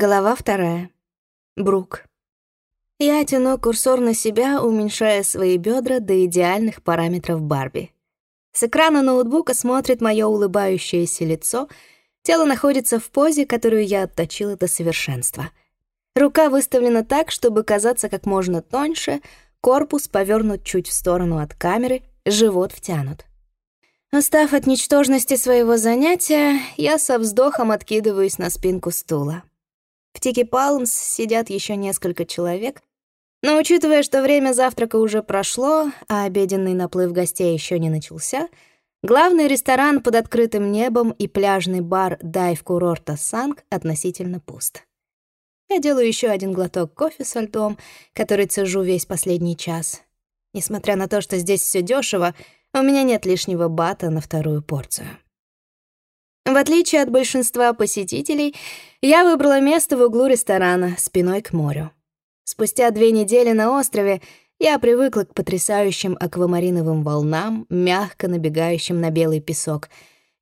Глава вторая. Брук. Я тяну курсор на себя, уменьшая свои бедра до идеальных параметров Барби. С экрана ноутбука смотрит мое улыбающееся лицо, тело находится в позе, которую я отточила до совершенства. Рука выставлена так, чтобы казаться как можно тоньше, корпус повернут чуть в сторону от камеры, живот втянут. Устав от ничтожности своего занятия, я со вздохом откидываюсь на спинку стула. В Тики Палмс сидят еще несколько человек, но учитывая, что время завтрака уже прошло, а обеденный наплыв гостей еще не начался, главный ресторан под открытым небом и пляжный бар дайв-курорта Санг относительно пуст. Я делаю еще один глоток кофе со льдом, который цежу весь последний час. Несмотря на то, что здесь все дешево, у меня нет лишнего бата на вторую порцию. В отличие от большинства посетителей, я выбрала место в углу ресторана, спиной к морю. Спустя две недели на острове я привыкла к потрясающим аквамариновым волнам, мягко набегающим на белый песок,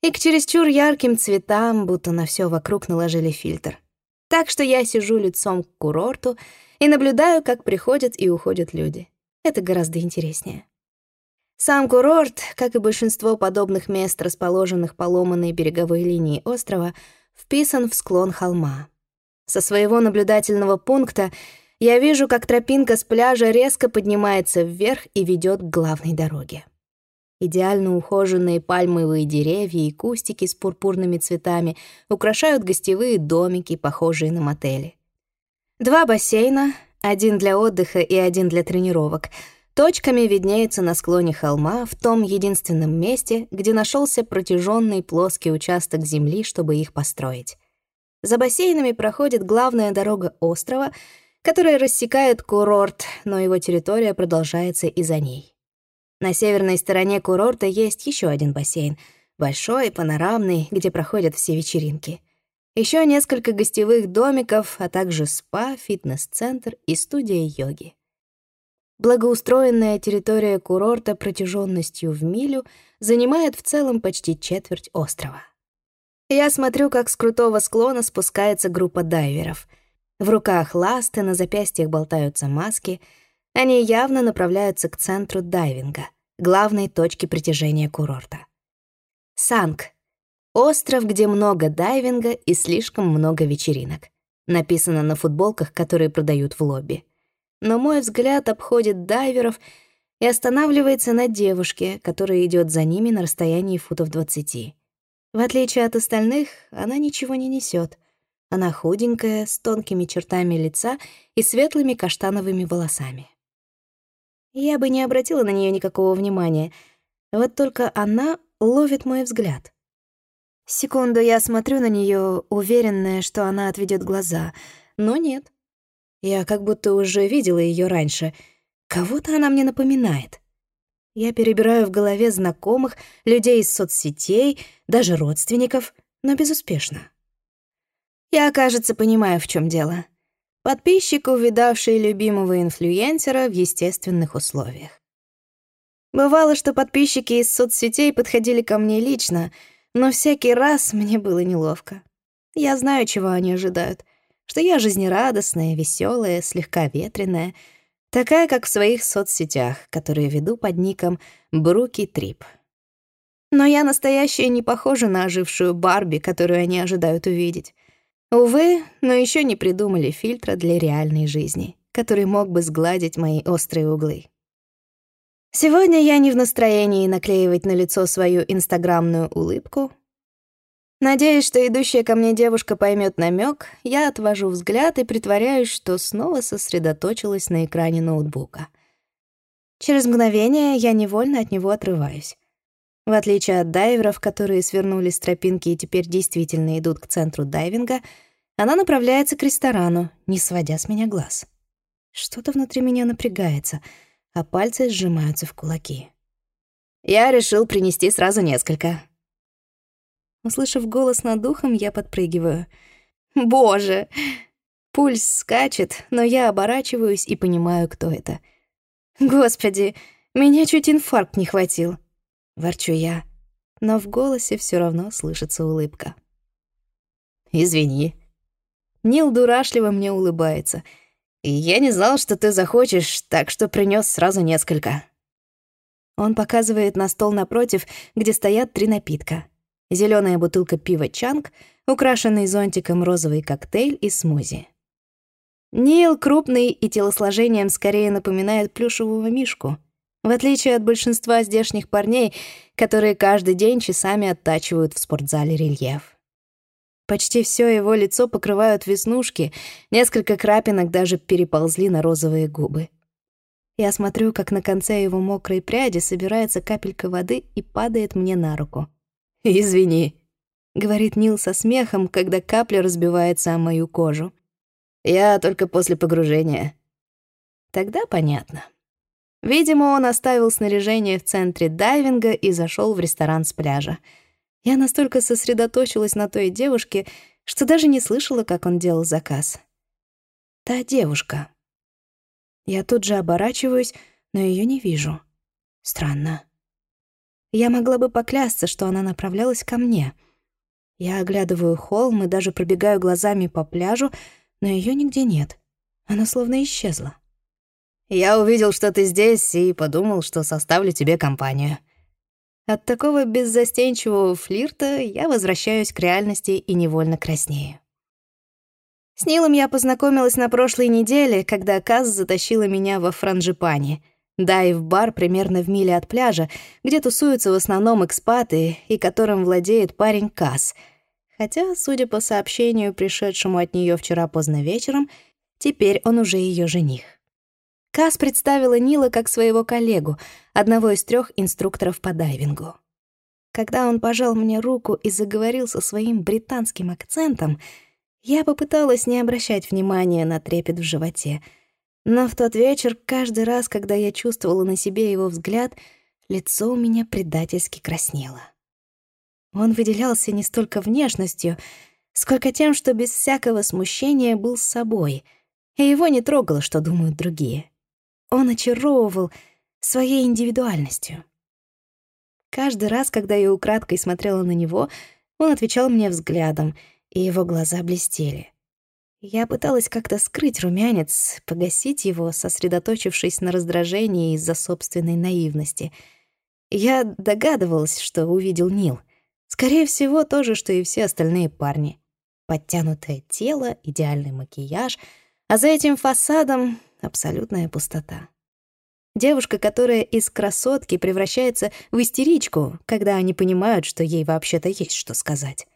и к чересчур ярким цветам, будто на все вокруг наложили фильтр. Так что я сижу лицом к курорту и наблюдаю, как приходят и уходят люди. Это гораздо интереснее. Сам курорт, как и большинство подобных мест, расположенных по ломаной береговой линии острова, вписан в склон холма. Со своего наблюдательного пункта я вижу, как тропинка с пляжа резко поднимается вверх и ведет к главной дороге. Идеально ухоженные пальмовые деревья и кустики с пурпурными цветами украшают гостевые домики, похожие на мотели. Два бассейна, один для отдыха и один для тренировок — точками виднеются на склоне холма в том единственном месте, где нашелся протяженный плоский участок земли, чтобы их построить. За бассейнами проходит главная дорога острова, которая рассекает курорт, но его территория продолжается и за ней. На северной стороне курорта есть еще один бассейн, большой, панорамный, где проходят все вечеринки. Еще несколько гостевых домиков, а также спа, фитнес-центр и студия йоги. Благоустроенная территория курорта протяженностью в милю занимает в целом почти четверть острова. Я смотрю, как с крутого склона спускается группа дайверов. В руках ласты, на запястьях болтаются маски. Они явно направляются к центру дайвинга, главной точке притяжения курорта. Санг — остров, где много дайвинга и слишком много вечеринок. Написано на футболках, которые продают в лобби но мой взгляд обходит дайверов и останавливается на девушке, которая идет за ними на расстоянии футов двадцати. В отличие от остальных, она ничего не несет. Она худенькая, с тонкими чертами лица и светлыми каштановыми волосами. Я бы не обратила на нее никакого внимания, вот только она ловит мой взгляд. Секунду я смотрю на нее, уверенная, что она отведет глаза, но нет. Я как будто уже видела ее раньше. Кого-то она мне напоминает. Я перебираю в голове знакомых, людей из соцсетей, даже родственников, но безуспешно. Я, кажется, понимаю, в чем дело. Подписчик, увидавший любимого инфлюенсера в естественных условиях. Бывало, что подписчики из соцсетей подходили ко мне лично, но всякий раз мне было неловко. Я знаю, чего они ожидают — что я жизнерадостная, веселая, слегка ветреная, такая, как в своих соцсетях, которые веду под ником Бруки Трип. Но я настоящая не похожа на ожившую Барби, которую они ожидают увидеть. Увы, но еще не придумали фильтра для реальной жизни, который мог бы сгладить мои острые углы. Сегодня я не в настроении наклеивать на лицо свою инстаграмную улыбку, Надеясь, что идущая ко мне девушка поймет намек, я отвожу взгляд и притворяюсь, что снова сосредоточилась на экране ноутбука. Через мгновение я невольно от него отрываюсь. В отличие от дайверов, которые свернули с тропинки и теперь действительно идут к центру дайвинга, она направляется к ресторану, не сводя с меня глаз. Что-то внутри меня напрягается, а пальцы сжимаются в кулаки. «Я решил принести сразу несколько», Услышав голос над духом, я подпрыгиваю. «Боже!» Пульс скачет, но я оборачиваюсь и понимаю, кто это. «Господи, меня чуть инфаркт не хватил!» Ворчу я, но в голосе все равно слышится улыбка. «Извини». Нил дурашливо мне улыбается. «Я не знал, что ты захочешь, так что принес сразу несколько». Он показывает на стол напротив, где стоят три напитка. Зеленая бутылка пива «Чанг», украшенный зонтиком розовый коктейль и смузи. Нил крупный и телосложением скорее напоминает плюшевого мишку, в отличие от большинства здешних парней, которые каждый день часами оттачивают в спортзале рельеф. Почти все его лицо покрывают веснушки, несколько крапинок даже переползли на розовые губы. Я смотрю, как на конце его мокрой пряди собирается капелька воды и падает мне на руку. «Извини», — говорит Нил со смехом, когда капля разбивается о мою кожу. «Я только после погружения». Тогда понятно. Видимо, он оставил снаряжение в центре дайвинга и зашел в ресторан с пляжа. Я настолько сосредоточилась на той девушке, что даже не слышала, как он делал заказ. Та девушка. Я тут же оборачиваюсь, но ее не вижу. Странно. Я могла бы поклясться, что она направлялась ко мне. Я оглядываю холм и даже пробегаю глазами по пляжу, но ее нигде нет. Она словно исчезла. «Я увидел, что ты здесь, и подумал, что составлю тебе компанию». От такого беззастенчивого флирта я возвращаюсь к реальности и невольно краснею. С Нилом я познакомилась на прошлой неделе, когда Каз затащила меня во Франжипане, дайв-бар примерно в миле от пляжа, где тусуются в основном экспаты и которым владеет парень Каз. Хотя, судя по сообщению, пришедшему от нее вчера поздно вечером, теперь он уже ее жених. Каз представила Нила как своего коллегу, одного из трех инструкторов по дайвингу. Когда он пожал мне руку и заговорил со своим британским акцентом — я попыталась не обращать внимания на трепет в животе, но в тот вечер, каждый раз, когда я чувствовала на себе его взгляд, лицо у меня предательски краснело. Он выделялся не столько внешностью, сколько тем, что без всякого смущения был собой, и его не трогало, что думают другие. Он очаровывал своей индивидуальностью. Каждый раз, когда я украдкой смотрела на него, он отвечал мне взглядом — и его глаза блестели. Я пыталась как-то скрыть румянец, погасить его, сосредоточившись на раздражении из-за собственной наивности. Я догадывалась, что увидел Нил. Скорее всего, то же, что и все остальные парни. Подтянутое тело, идеальный макияж, а за этим фасадом — абсолютная пустота. Девушка, которая из красотки превращается в истеричку, когда они понимают, что ей вообще-то есть что сказать.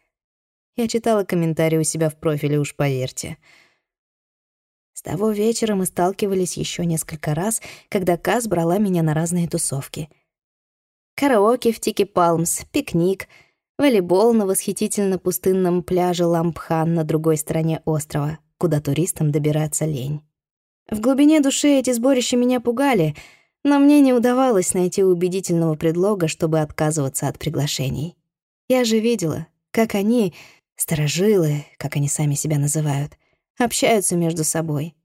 Я читала комментарии у себя в профиле, уж поверьте. С того вечера мы сталкивались еще несколько раз, когда Каз брала меня на разные тусовки. Караоке в Тики Палмс, пикник, волейбол на восхитительно пустынном пляже Лампхан на другой стороне острова, куда туристам добираться лень. В глубине души эти сборища меня пугали, но мне не удавалось найти убедительного предлога, чтобы отказываться от приглашений. Я же видела, как они, Старожилы, как они сами себя называют, общаются между собой.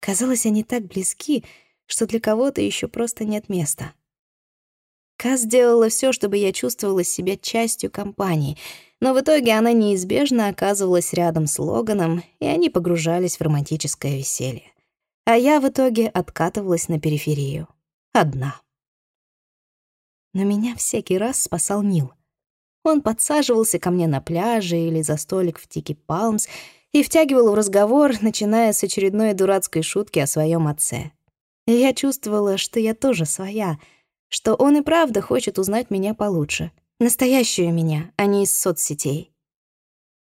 Казалось, они так близки, что для кого-то еще просто нет места. Каз сделала все, чтобы я чувствовала себя частью компании, но в итоге она неизбежно оказывалась рядом с Логаном, и они погружались в романтическое веселье. А я в итоге откатывалась на периферию. Одна. Но меня всякий раз спасал Нил — он подсаживался ко мне на пляже или за столик в Тики Палмс и втягивал в разговор, начиная с очередной дурацкой шутки о своем отце. И я чувствовала, что я тоже своя, что он и правда хочет узнать меня получше. Настоящую меня, а не из соцсетей.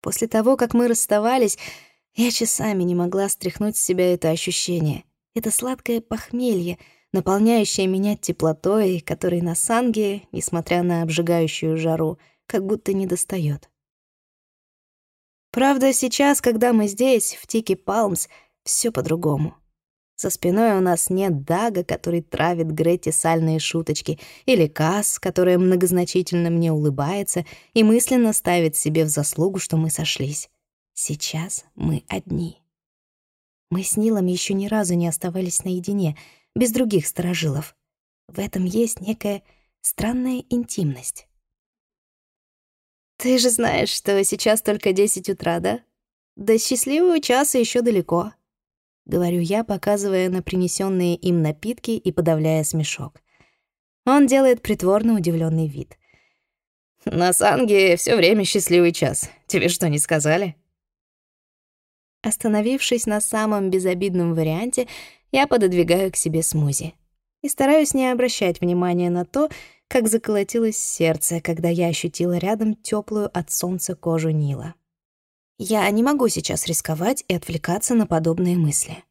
После того, как мы расставались, я часами не могла стряхнуть с себя это ощущение, это сладкое похмелье, наполняющее меня теплотой, которой на Санге, несмотря на обжигающую жару, — как будто не достает. Правда, сейчас, когда мы здесь, в Тики Палмс, все по-другому. За спиной у нас нет Дага, который травит Гретти сальные шуточки, или Касс, которая многозначительно мне улыбается и мысленно ставит себе в заслугу, что мы сошлись. Сейчас мы одни. Мы с Нилом еще ни разу не оставались наедине, без других сторожилов. В этом есть некая странная интимность. «Ты же знаешь, что сейчас только десять утра, да?» До счастливого часа еще далеко», — говорю я, показывая на принесенные им напитки и подавляя смешок. Он делает притворно удивленный вид. «На Санге все время счастливый час. Тебе что, не сказали?» Остановившись на самом безобидном варианте, я пододвигаю к себе смузи. И стараюсь не обращать внимания на то, как заколотилось сердце, когда я ощутила рядом теплую от солнца кожу Нила. Я не могу сейчас рисковать и отвлекаться на подобные мысли.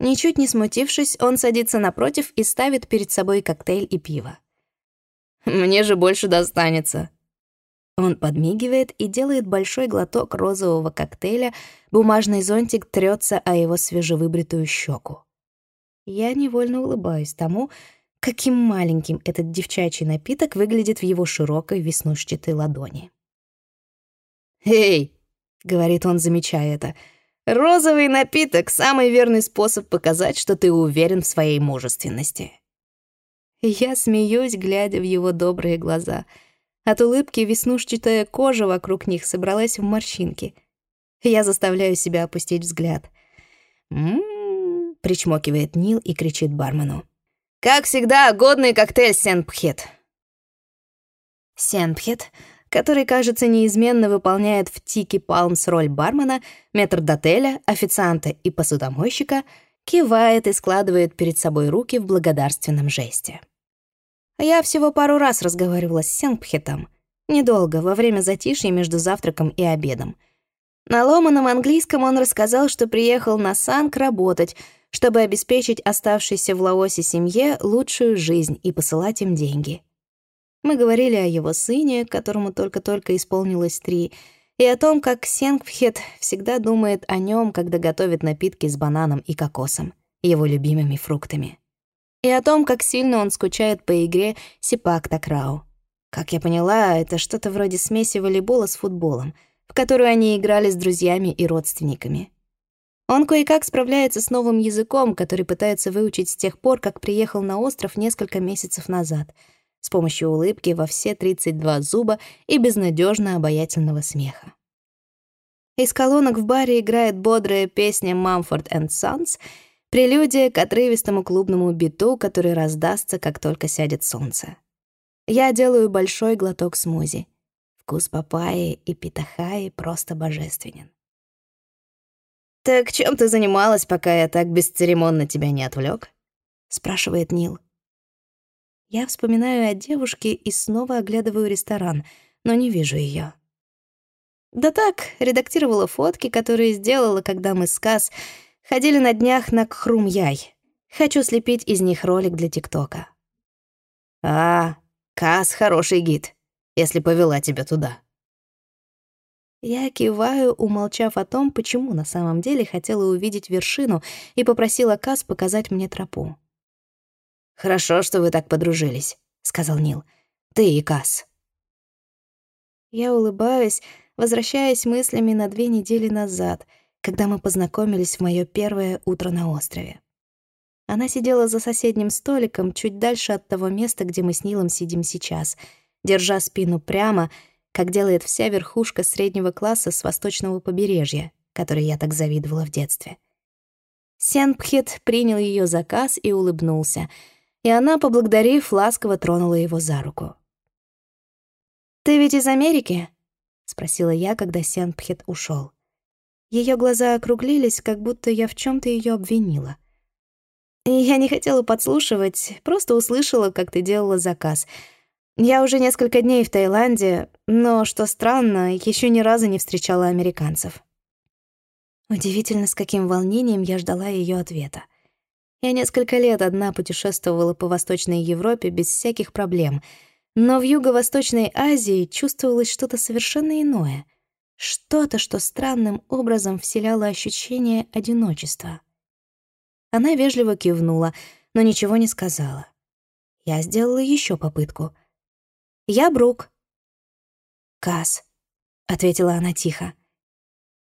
Ничуть не смутившись, он садится напротив и ставит перед собой коктейль и пиво. «Мне же больше достанется», он подмигивает и делает большой глоток розового коктейля, бумажный зонтик трется о его свежевыбритую щеку. Я невольно улыбаюсь тому, каким маленьким этот девчачий напиток выглядит в его широкой веснушчатой ладони. «Эй!» — говорит он, замечая это. «Розовый напиток — самый верный способ показать, что ты уверен в своей мужественности». Я смеюсь, глядя в его добрые глаза — от улыбки веснушчатая кожа вокруг них собралась в морщинки. Я заставляю себя опустить взгляд. «М-м-м», причмокивает Нил и кричит бармену. «Как всегда, годный коктейль Сенпхет». Сенпхет, который, кажется, неизменно выполняет в Тики Палмс роль бармена, метрдотеля, официанта и посудомойщика, кивает и складывает перед собой руки в благодарственном жесте. Я всего пару раз разговаривала с Сенгпхетом. Недолго, во время затишья между завтраком и обедом. На ломаном английском он рассказал, что приехал на Санк работать, чтобы обеспечить оставшейся в Лаосе семье лучшую жизнь и посылать им деньги. Мы говорили о его сыне, которому только-только исполнилось три, и о том, как Сенгпхет всегда думает о нем, когда готовит напитки с бананом и кокосом, его любимыми фруктами и о том, как сильно он скучает по игре Сипак Такрау. Как я поняла, это что-то вроде смеси волейбола с футболом, в которую они играли с друзьями и родственниками. Он кое-как справляется с новым языком, который пытается выучить с тех пор, как приехал на остров несколько месяцев назад, с помощью улыбки во все 32 зуба и безнадежно обаятельного смеха. Из колонок в баре играет бодрая песня «Mumford and Sons», Прелюдия к отрывистому клубному биту, который раздастся, как только сядет солнце. Я делаю большой глоток смузи. Вкус папайи и питахаи просто божественен. «Так чем ты занималась, пока я так бесцеремонно тебя не отвлек? спрашивает Нил. Я вспоминаю о девушке и снова оглядываю ресторан, но не вижу ее. Да так, редактировала фотки, которые сделала, когда мы с Кас Ходили на днях на Кхрум-Яй. Хочу слепить из них ролик для ТикТока. А, Кас хороший гид, если повела тебя туда. Я киваю, умолчав о том, почему на самом деле хотела увидеть вершину и попросила Кас показать мне тропу. «Хорошо, что вы так подружились», — сказал Нил. «Ты и Кас». Я улыбаюсь, возвращаясь мыслями на две недели назад — когда мы познакомились в моё первое утро на острове. Она сидела за соседним столиком, чуть дальше от того места, где мы с Нилом сидим сейчас, держа спину прямо, как делает вся верхушка среднего класса с восточного побережья, которой я так завидовала в детстве. Сенпхет принял её заказ и улыбнулся, и она, поблагодарив, ласково тронула его за руку. «Ты ведь из Америки?» — спросила я, когда Сенпхет ушёл. Ее глаза округлились, как будто я в чем то ее обвинила. Я не хотела подслушивать, просто услышала, как ты делала заказ. Я уже несколько дней в Таиланде, но, что странно, еще ни разу не встречала американцев. Удивительно, с каким волнением я ждала ее ответа. Я несколько лет одна путешествовала по Восточной Европе без всяких проблем, но в Юго-Восточной Азии чувствовалось что-то совершенно иное — что-то, что странным образом вселяло ощущение одиночества. Она вежливо кивнула, но ничего не сказала. Я сделала еще попытку. «Я Брук». «Касс», — ответила она тихо.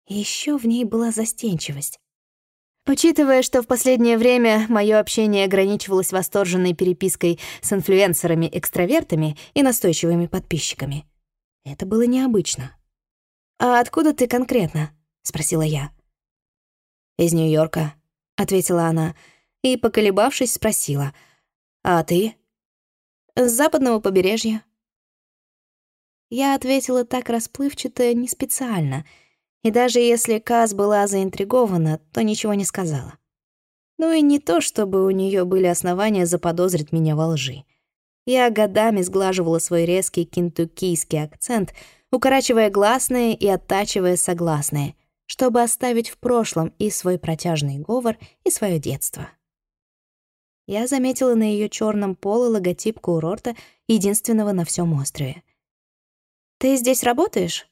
Еще в ней была застенчивость. Учитывая, что в последнее время мое общение ограничивалось восторженной перепиской с инфлюенсерами-экстравертами и настойчивыми подписчиками, это было необычно. «А откуда ты конкретно?» — спросила я. «Из Нью-Йорка», — ответила она, и, поколебавшись, спросила. «А ты?» «С западного побережья». Я ответила так расплывчато, не специально, и даже если Каз была заинтригована, то ничего не сказала. Ну и не то, чтобы у нее были основания заподозрить меня во лжи. Я годами сглаживала свой резкий кентуккийский акцент, укорачивая гласные и оттачивая согласные, чтобы оставить в прошлом и свой протяжный говор, и свое детство. Я заметила на ее черном поле логотип курорта, единственного на всем острове. «Ты здесь работаешь?»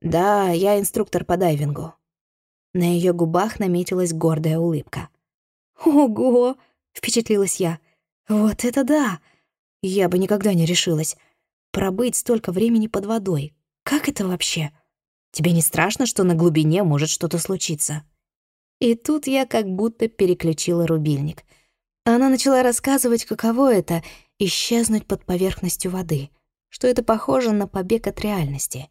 «Да, я инструктор по дайвингу». На ее губах наметилась гордая улыбка. «Ого!» — впечатлилась я. «Вот это да! Я бы никогда не решилась. Пробыть столько времени под водой. Как это вообще? Тебе не страшно, что на глубине может что-то случиться?» И тут я как будто переключила рубильник. Она начала рассказывать, каково это — исчезнуть под поверхностью воды, что это похоже на побег от реальности.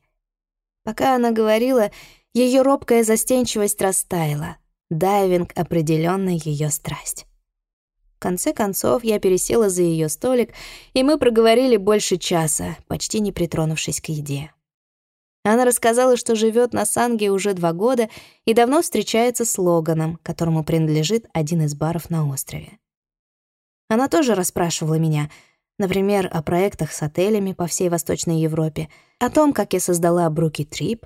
Пока она говорила, ее робкая застенчивость растаяла — Дайвинг определенно ее страсть. В конце концов, я пересела за ее столик, и мы проговорили больше часа, почти не притронувшись к еде. Она рассказала, что живет на Санге уже два года и давно встречается с Логаном, которому принадлежит один из баров на острове. Она тоже расспрашивала меня, например, о проектах с отелями по всей Восточной Европе, о том, как я создала Бруки Трип,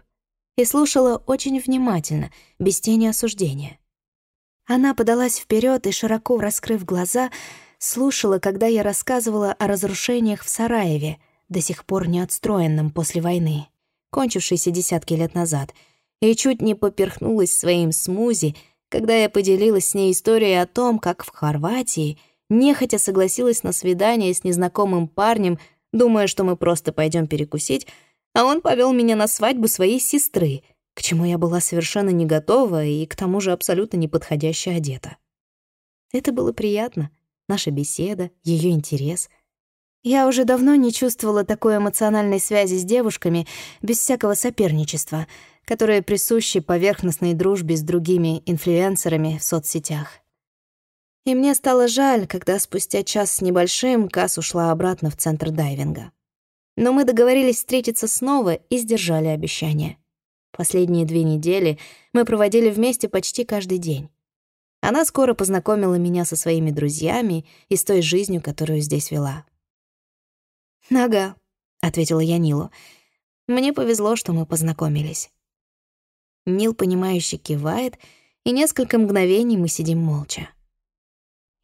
и слушала очень внимательно, без тени осуждения. Она подалась вперед и, широко раскрыв глаза, слушала, когда я рассказывала о разрушениях в Сараеве, до сих пор не отстроенном после войны, кончившейся десятки лет назад, и чуть не поперхнулась своим смузи, когда я поделилась с ней историей о том, как в Хорватии нехотя согласилась на свидание с незнакомым парнем, думая, что мы просто пойдем перекусить, а он повел меня на свадьбу своей сестры, к чему я была совершенно не готова и к тому же абсолютно неподходяще одета. Это было приятно, наша беседа, ее интерес. Я уже давно не чувствовала такой эмоциональной связи с девушками без всякого соперничества, которое присуще поверхностной дружбе с другими инфлюенсерами в соцсетях. И мне стало жаль, когда спустя час с небольшим Кас ушла обратно в центр дайвинга. Но мы договорились встретиться снова и сдержали обещание. Последние две недели мы проводили вместе почти каждый день. Она скоро познакомила меня со своими друзьями и с той жизнью, которую здесь вела. «Ага», — ответила я Нилу. «Мне повезло, что мы познакомились». Нил, понимающе кивает, и несколько мгновений мы сидим молча.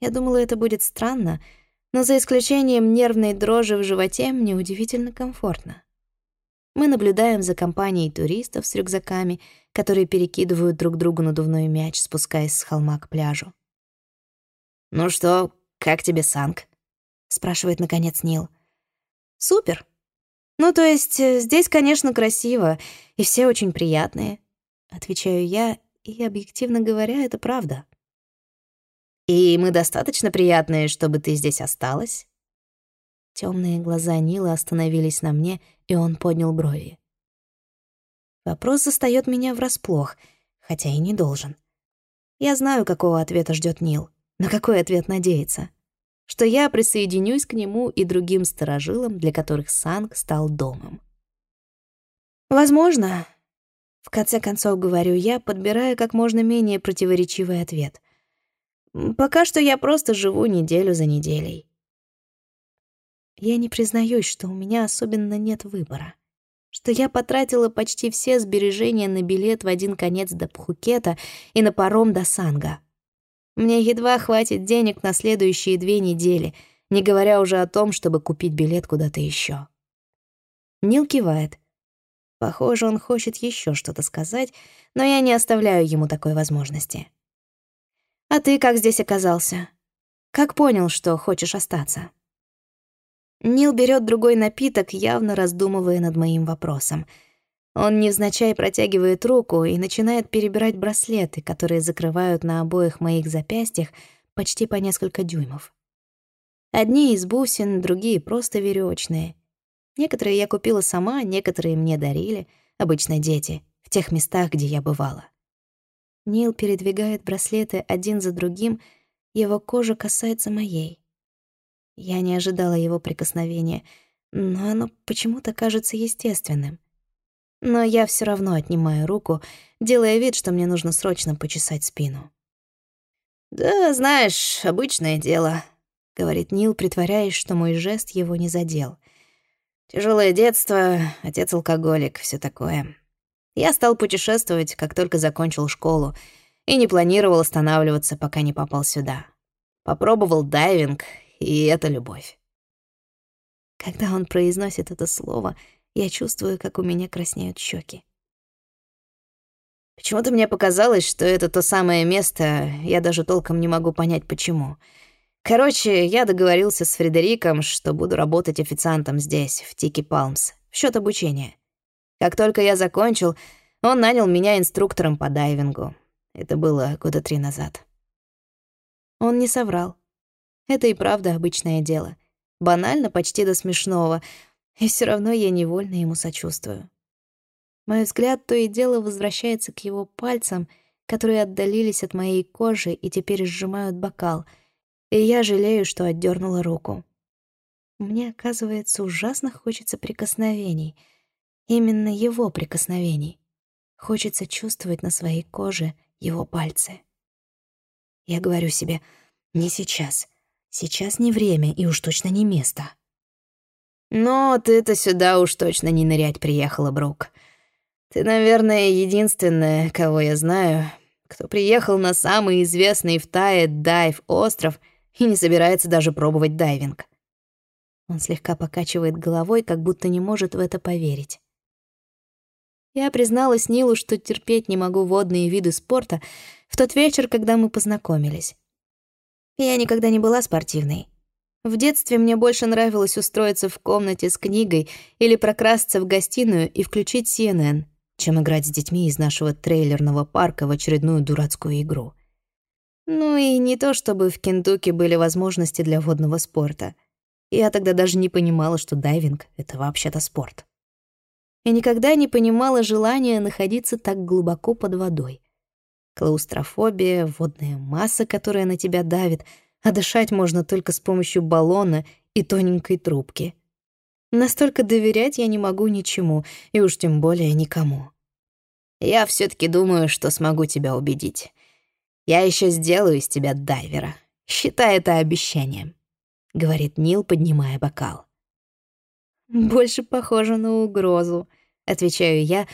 Я думала, это будет странно, — но за исключением нервной дрожи в животе мне удивительно комфортно. Мы наблюдаем за компанией туристов с рюкзаками, которые перекидывают друг другу надувной мяч, спускаясь с холма к пляжу. «Ну что, как тебе Санг?» — спрашивает, наконец, Нил. «Супер. Ну, то есть, э, здесь, конечно, красиво, и все очень приятные», — отвечаю я, и, объективно говоря, это правда. И мы достаточно приятные, чтобы ты здесь осталась?» Темные глаза Нила остановились на мне, и он поднял брови. Вопрос застаёт меня врасплох, хотя и не должен. Я знаю, какого ответа ждёт Нил, на какой ответ надеется. Что я присоединюсь к нему и другим сторожилам, для которых Санг стал домом. Возможно, в конце концов говорю я, подбирая как можно менее противоречивый ответ — Пока что я просто живу неделю за неделей. Я не признаюсь, что у меня особенно нет выбора. Что я потратила почти все сбережения на билет в один конец до Пхукета и на паром до Санга. Мне едва хватит денег на следующие две недели, не говоря уже о том, чтобы купить билет куда-то еще. Нил кивает. Похоже, он хочет еще что-то сказать, но я не оставляю ему такой возможности. А ты как здесь оказался? Как понял, что хочешь остаться?» Нил берет другой напиток, явно раздумывая над моим вопросом. Он невзначай протягивает руку и начинает перебирать браслеты, которые закрывают на обоих моих запястьях почти по несколько дюймов. Одни из бусин, другие просто веревочные. Некоторые я купила сама, некоторые мне дарили, обычно дети, в тех местах, где я бывала. Нил передвигает браслеты один за другим, его кожа касается моей. Я не ожидала его прикосновения, но оно почему-то кажется естественным. Но я все равно отнимаю руку, делая вид, что мне нужно срочно почесать спину. «Да, знаешь, обычное дело», — говорит Нил, притворяясь, что мой жест его не задел. Тяжелое детство, отец алкоголик, все такое. Я стал путешествовать, как только закончил школу, и не планировал останавливаться, пока не попал сюда. Попробовал дайвинг, и это любовь. Когда он произносит это слово, я чувствую, как у меня краснеют щеки. Почему-то мне показалось, что это то самое место, я даже толком не могу понять, почему. Короче, я договорился с Фредериком, что буду работать официантом здесь, в Тики Палмс, в счет обучения. Как только я закончил, он нанял меня инструктором по дайвингу. Это было года три назад. Он не соврал. Это и правда обычное дело. Банально почти до смешного, и все равно я невольно ему сочувствую. Мой взгляд то и дело возвращается к его пальцам, которые отдалились от моей кожи и теперь сжимают бокал, и я жалею, что отдернула руку. Мне, оказывается, ужасно хочется прикосновений. Именно его прикосновений. Хочется чувствовать на своей коже его пальцы. Я говорю себе, не сейчас. Сейчас не время и уж точно не место. Но ты-то сюда уж точно не нырять приехала, Брук. Ты, наверное, единственная, кого я знаю, кто приехал на самый известный в Тае дайв-остров и не собирается даже пробовать дайвинг. Он слегка покачивает головой, как будто не может в это поверить. Я призналась Нилу, что терпеть не могу водные виды спорта в тот вечер, когда мы познакомились. Я никогда не была спортивной. В детстве мне больше нравилось устроиться в комнате с книгой или прокрасться в гостиную и включить CNN, чем играть с детьми из нашего трейлерного парка в очередную дурацкую игру. Ну и не то, чтобы в Кентукки были возможности для водного спорта. Я тогда даже не понимала, что дайвинг — это вообще-то спорт. И никогда не понимала желания находиться так глубоко под водой. Клаустрофобия, водная масса, которая на тебя давит, а дышать можно только с помощью баллона и тоненькой трубки — Настолько доверять я не могу ничему, и уж тем более никому. Я все таки думаю, что смогу тебя убедить. Я еще сделаю из тебя дайвера. Считай это обещанием», — говорит Нил, поднимая бокал. «Больше похоже на угрозу», — отвечаю я,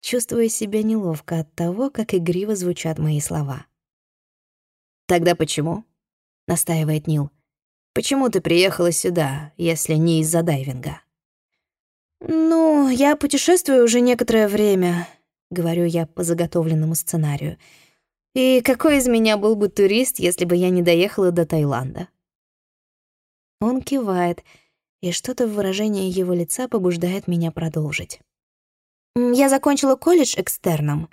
чувствуя себя неловко от того, как игриво звучат мои слова. «Тогда почему?» — настаивает Нил. «Почему ты приехала сюда, если не из-за дайвинга?» «Ну, я путешествую уже некоторое время», — говорю я по заготовленному сценарию. «И какой из меня был бы турист, если бы я не доехала до Таиланда?» Он кивает, и что-то в выражении его лица побуждает меня продолжить. «Я закончила колледж экстерном».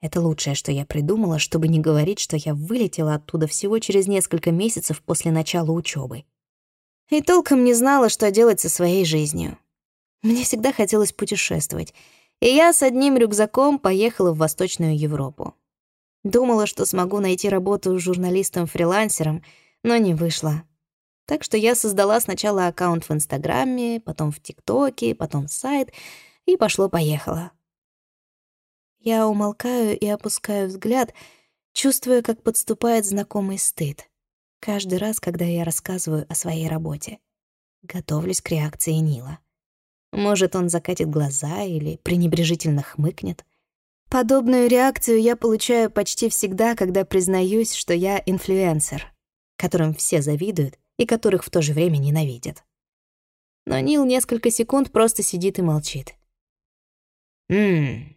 Это лучшее, что я придумала, чтобы не говорить, что я вылетела оттуда всего через несколько месяцев после начала учебы. И толком не знала, что делать со своей жизнью. Мне всегда хотелось путешествовать, и я с одним рюкзаком поехала в Восточную Европу. Думала, что смогу найти работу журналистом-фрилансером, но не вышло. Так что я создала сначала аккаунт в Инстаграме, потом в ТикТоке, потом сайт, и пошло-поехало. Я умолкаю и опускаю взгляд, чувствуя, как подступает знакомый стыд. Каждый раз, когда я рассказываю о своей работе. Готовлюсь к реакции Нила. Может, он закатит глаза или пренебрежительно хмыкнет. Подобную реакцию я получаю почти всегда, когда признаюсь, что я инфлюенсер, которым все завидуют и которых в то же время ненавидят. Но Нил несколько секунд просто сидит и молчит. «Ммм...»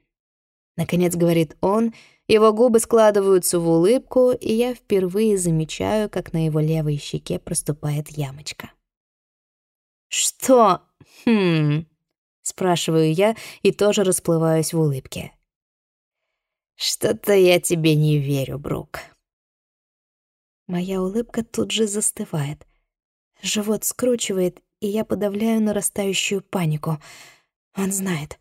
Наконец говорит он, его губы складываются в улыбку, и я впервые замечаю, как на его левой щеке проступает ямочка. «Что? Хм...» — спрашиваю я и тоже расплываюсь в улыбке. «Что-то я тебе не верю, Брук». Моя улыбка тут же застывает. Живот скручивает, и я подавляю нарастающую панику. Он знает.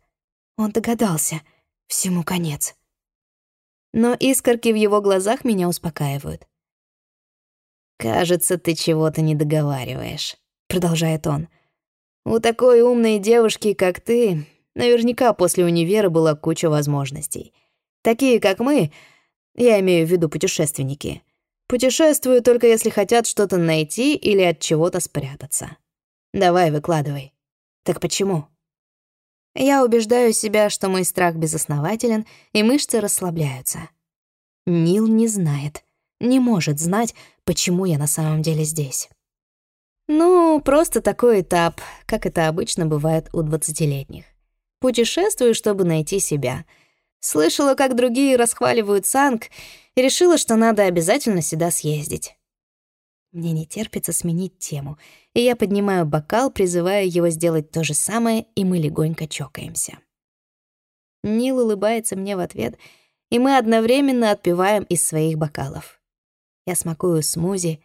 Он догадался. Всему конец. Но искорки в его глазах меня успокаивают. «Кажется, ты чего-то не договариваешь», — продолжает он. «У такой умной девушки, как ты, наверняка после универа была куча возможностей. Такие, как мы, я имею в виду путешественники, путешествуют только если хотят что-то найти или от чего-то спрятаться. Давай, выкладывай. Так почему?» Я убеждаю себя, что мой страх безоснователен, и мышцы расслабляются. Нил не знает, не может знать, почему я на самом деле здесь. Ну, просто такой этап, как это обычно бывает у двадцатилетних. Путешествую, чтобы найти себя. Слышала, как другие расхваливают Санг, и решила, что надо обязательно сюда съездить. Мне не терпится сменить тему, и я поднимаю бокал, призывая его сделать то же самое, и мы легонько чокаемся. Нил улыбается мне в ответ, и мы одновременно отпиваем из своих бокалов. Я смакую смузи,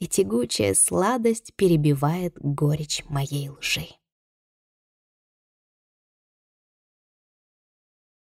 и тягучая сладость перебивает горечь моей лжи.